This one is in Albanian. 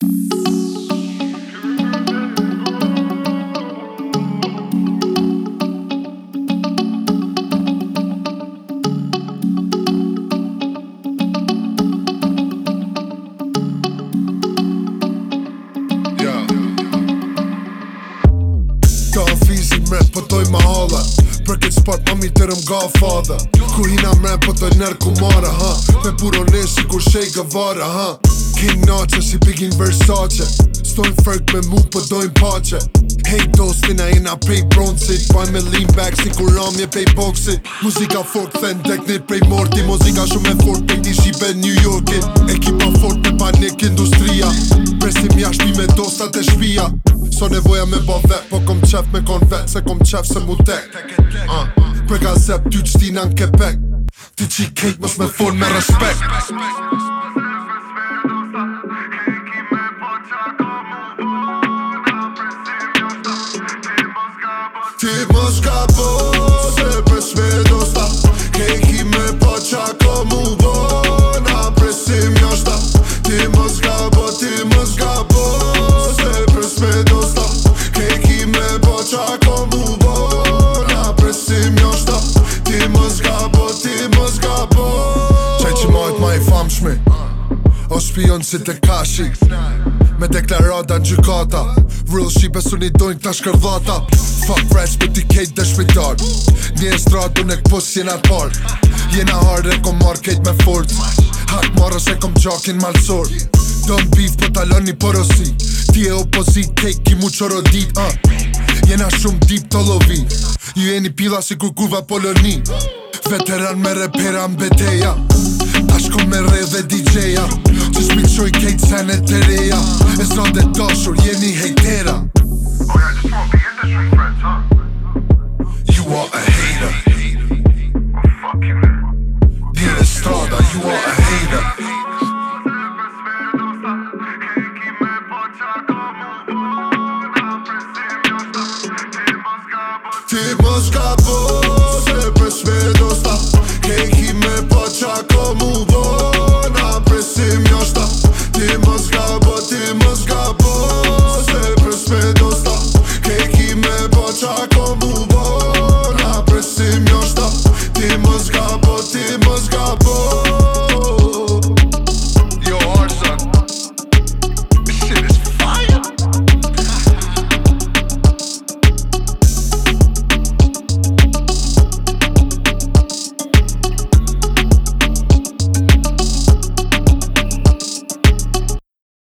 Yo Coffee si me portoi mahalla për ke sport po mi thërëm Godfather Queen I man put the neck ha me puro nesik u shake a water ha pikin noqe Si pikin Versace Stojnë fërk me mu për po dojn pache Hej dostin a jena prej bronzit Paj me lean back si kur amje pej boxit Muzika fort then deck nir prej morti Muzika shumë e fort pej di shqipe New Yorkit Ekipa fort me panik industria Presim jasht mi me dostat e shpia So nevoja me bo vet Po kom qef me kon vet Se kom qef se mu tek uh. Ah, Prek a zep ty qtina në kepek Ti qi kejt mos me fort me respekt Ty më shkapo Se për shme do sta Kejki me po qa ko mu bo Na presim jo shta Ty më shkapo Ty më shkapo Se për shme do sta Kejki me po qa ko mu bo Na presim jo shta Ty më shkapo Ty më shkapo Qaj që ma i famshme O shpion si të kashik Me deklarata në gjykata Real shipe besu një dojnë tash kërvata Fuck friends, but i kejt dhe shpitar Një e stratë, në këpës, jena në park Jena hard, e kom marrë kejt me fort Hak marrës se kom gjakin malsor Don't beef, po talon një porosi Ti e opozit, kejt ki mu qoro dit uh. Ah. Jena shumë dip të lovi Ju e një pila si kur kurva poloni Veteran me repera mbeteja Tash kom me re dhe DJ-a Just make sure you can't It's on the dust or any hatera. Oh yeah, I just wanna be industry friends, huh? You are a hater. Oh, fuck you, man. Dear the you are a hater.